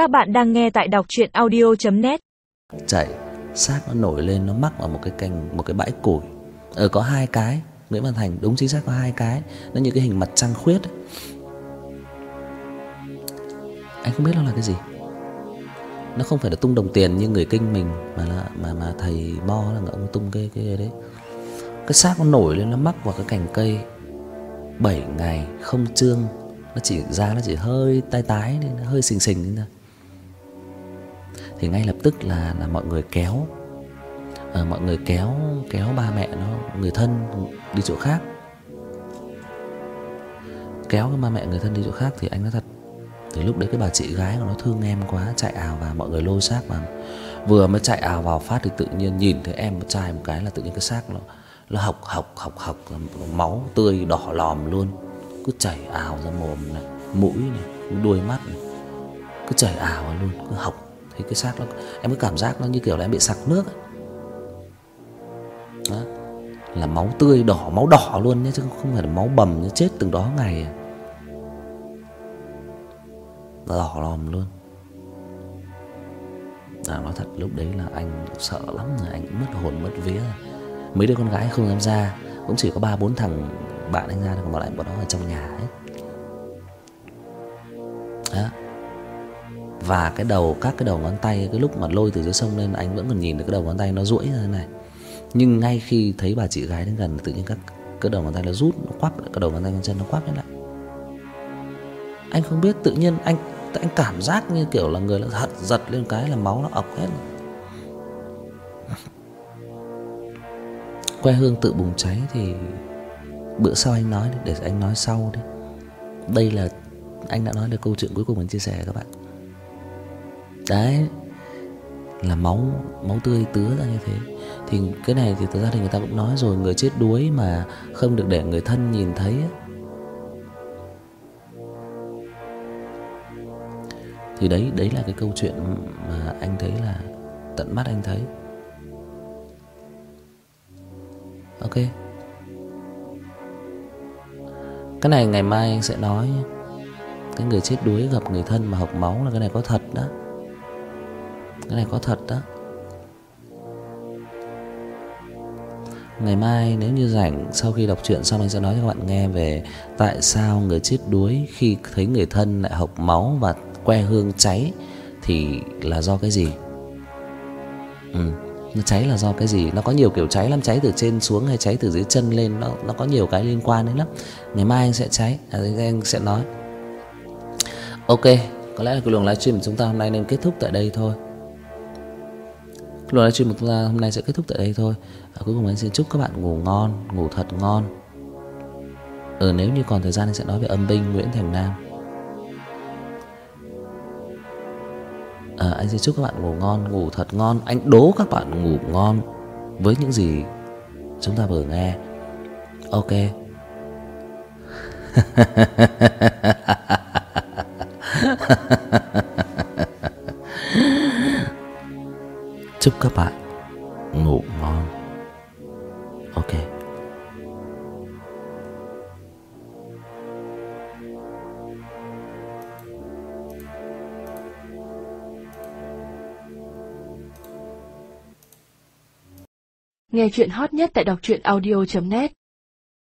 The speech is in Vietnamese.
Các bạn đang nghe tại đọc truyện audio.net chạy, xác nó nổi lên, nó mắc vào một cái cành, một cái bãi củi. Ờ có hai cái, Nguyễn Văn Thành, đúng chính xác có hai cái. Nó như cái hình mặt trăng khuyết. Ấy. anh không biết nó là cái gì. Nó không phải là tung đồng tiền như người kinh mình, mà là, mà mà thầy mo là ông tung cái cái đấy. Cái xác nó nổi lên, nó mắc vào cái cành cây. 7 ngày không trương, nó chỉ ra nó chỉ hơi tái tái nên nó hơi sình sình thôi thì ngay lập tức là là mọi người kéo à, mọi người kéo kéo ba mẹ nó người thân đi chỗ khác. Kéo cái ba mẹ người thân đi chỗ khác thì anh nói thật từ lúc đấy cái bà chị gái của nó thương em quá chạy ào vào mọi người lôi xác vào. Vừa mới chạy ào vào phát thì tự nhiên nhìn thấy em một trai một cái là tự nhiên cái xác nó nó học học học học máu tươi đỏ lòm luôn. Cứ chảy ào ra mồm này mũi này đuôi mắt này cứ chảy ào luôn cứ học thì cái xác nó em cứ cảm giác nó như kiểu là em bị sặc nước ấy. Đó. là máu tươi đỏ máu đỏ luôn nhé chứ không phải là máu bầm như chết từng đó ngày à. đỏ lòm luôn. À, nói thật lúc đấy là anh sợ lắm rồi anh mất hồn mất vía. Mấy đứa con gái không dám ra cũng chỉ có ba bốn thằng bạn anh ra còn lại bọn nó ở trong nhà ấy. Đó và cái đầu, các cái đầu ngón tay, cái lúc mà lôi từ dưới sông lên, anh vẫn còn nhìn được cái đầu ngón tay nó duỗi ra thế này. Nhưng ngay khi thấy bà chị gái đến gần, tự nhiên các cái đầu ngón tay nó rút, nó quắp lại, cái đầu ngón tay con chân nó quắp lại. Anh không biết, tự nhiên anh anh cảm giác như kiểu là người nó hật giật lên cái là máu nó ọc hết quê hương tự bùng cháy thì bữa sau anh nói để anh nói sau đi. Đây là, anh đã nói được câu chuyện cuối cùng mình chia sẻ các bạn đấy là máu máu tươi tứa ra như thế. Thì cái này thì thực ra thì người ta cũng nói rồi, người chết đuối mà không được để người thân nhìn thấy thì đấy đấy là cái câu chuyện mà anh thấy là tận mắt anh thấy. Ok. Cái này ngày mai anh sẽ nói, cái người chết đuối gặp người thân mà học máu là cái này có thật đó cái này có thật đó ngày mai nếu như rảnh sau khi đọc truyện xong anh sẽ nói cho các bạn nghe về tại sao người chết đuối khi thấy người thân lại hộc máu và que hương cháy thì là do cái gì? Ừ nó cháy là do cái gì? Nó có nhiều kiểu cháy lắm cháy từ trên xuống hay cháy từ dưới chân lên nó nó có nhiều cái liên quan đến lắm. Ngày mai anh sẽ cháy à, anh sẽ nói. Ok có lẽ là cái luồng livestream của chúng ta hôm nay nên kết thúc tại đây thôi. Luận luồng livestream của chúng ta hôm nay sẽ kết thúc tại đây thôi. À, cuối cùng anh xin chúc các bạn ngủ ngon ngủ thật ngon. Ừ nếu như còn thời gian anh sẽ nói về âm binh Nguyễn Thành Nam. À, anh xin chúc các bạn ngủ ngon ngủ thật ngon. Anh đố các bạn ngủ ngon với những gì chúng ta vừa nghe. Ok. chúc các bạn ngủ ngon. Ok. Nghe chuyện hot nhất tại đọc truyện audio.net